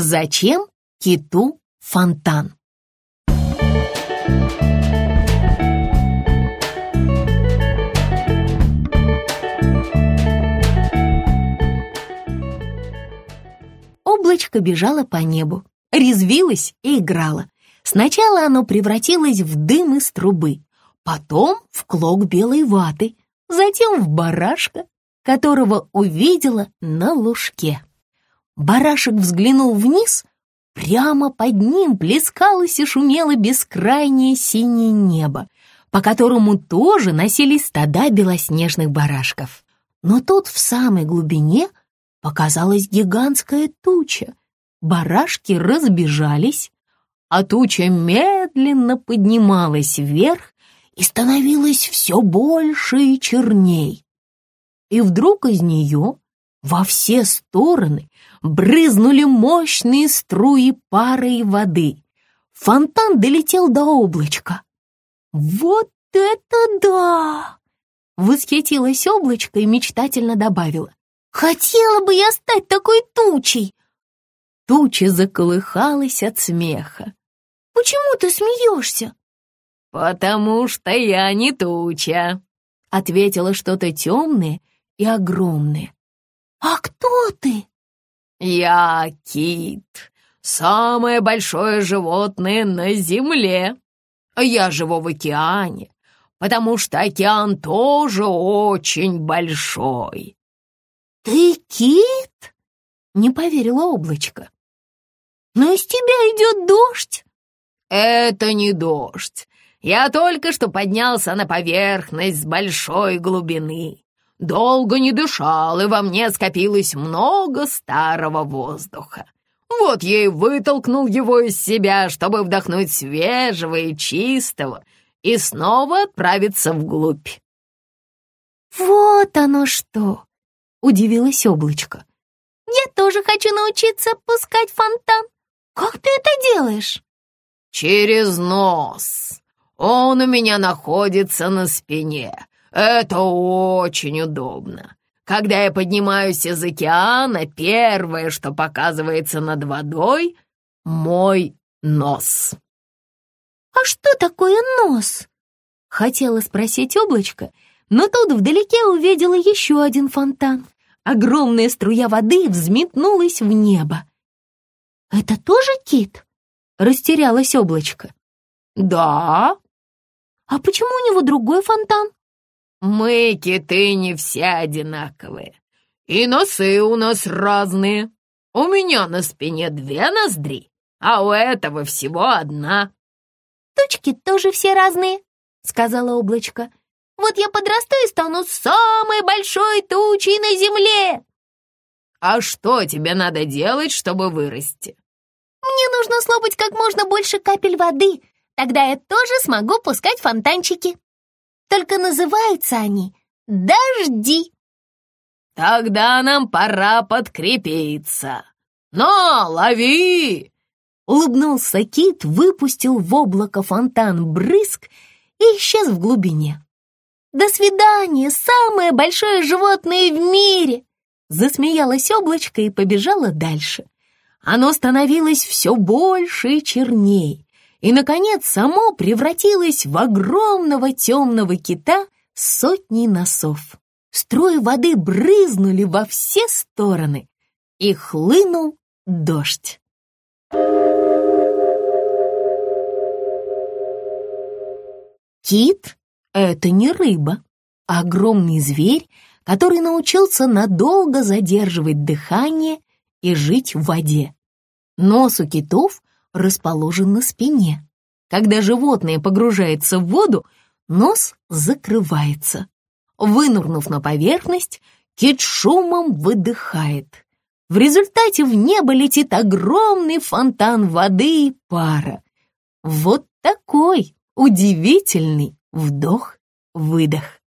Зачем киту фонтан? Облачко бежало по небу, резвилось и играло. Сначала оно превратилось в дым из трубы, потом в клок белой ваты, затем в барашка, которого увидела на лужке. Барашек взглянул вниз, прямо под ним плескалось и шумело бескрайнее синее небо, по которому тоже носились стада белоснежных барашков. Но тут в самой глубине показалась гигантская туча. Барашки разбежались, а туча медленно поднималась вверх и становилась все больше и черней. И вдруг из нее во все стороны брызнули мощные струи пары и воды. Фонтан долетел до облачка. «Вот это да!» Восхитилась облачко и мечтательно добавила. «Хотела бы я стать такой тучей!» Туча заколыхалась от смеха. «Почему ты смеешься?» «Потому что я не туча», — ответила что-то темное и огромное. «А кто ты?» «Я кит, самое большое животное на земле. Я живу в океане, потому что океан тоже очень большой». «Ты кит?» — не поверила облачко. «Но из тебя идет дождь». «Это не дождь. Я только что поднялся на поверхность с большой глубины. Долго не дышал, и во мне скопилось много старого воздуха. Вот я и вытолкнул его из себя, чтобы вдохнуть свежего и чистого и снова отправиться вглубь. «Вот оно что!» — удивилась облачко. «Я тоже хочу научиться пускать фонтан. Как ты это делаешь?» «Через нос. Он у меня находится на спине, это очень удобно. Когда я поднимаюсь из океана, первое, что показывается над водой — мой нос. «А что такое нос?» — хотела спросить облачко, но тут вдалеке увидела еще один фонтан. Огромная струя воды взметнулась в небо. «Это тоже кит?» — растерялась облачко. «Да». «А почему у него другой фонтан?» Мы, киты, не все одинаковые. И носы у нас разные. У меня на спине две ноздри, а у этого всего одна. Точки тоже все разные, сказала облачко. Вот я подрасту и стану самой большой тучей на земле. А что тебе надо делать, чтобы вырасти? Мне нужно слопать как можно больше капель воды, тогда я тоже смогу пускать фонтанчики. Только называются они «Дожди». «Тогда нам пора подкрепиться. Но лови!» Улыбнулся кит, выпустил в облако фонтан брызг и исчез в глубине. «До свидания, самое большое животное в мире!» Засмеялось облачко и побежало дальше. Оно становилось все больше и черней, и, наконец, само превратилось в огромного темного кита с сотней носов. Струи воды брызнули во все стороны, и хлынул дождь. Кит — это не рыба, а огромный зверь, который научился надолго задерживать дыхание и жить в воде. Нос у китов расположен на спине. Когда животное погружается в воду, нос закрывается. Вынурнув на поверхность, кит шумом выдыхает. В результате в небо летит огромный фонтан воды и пара. Вот такой удивительный вдох-выдох.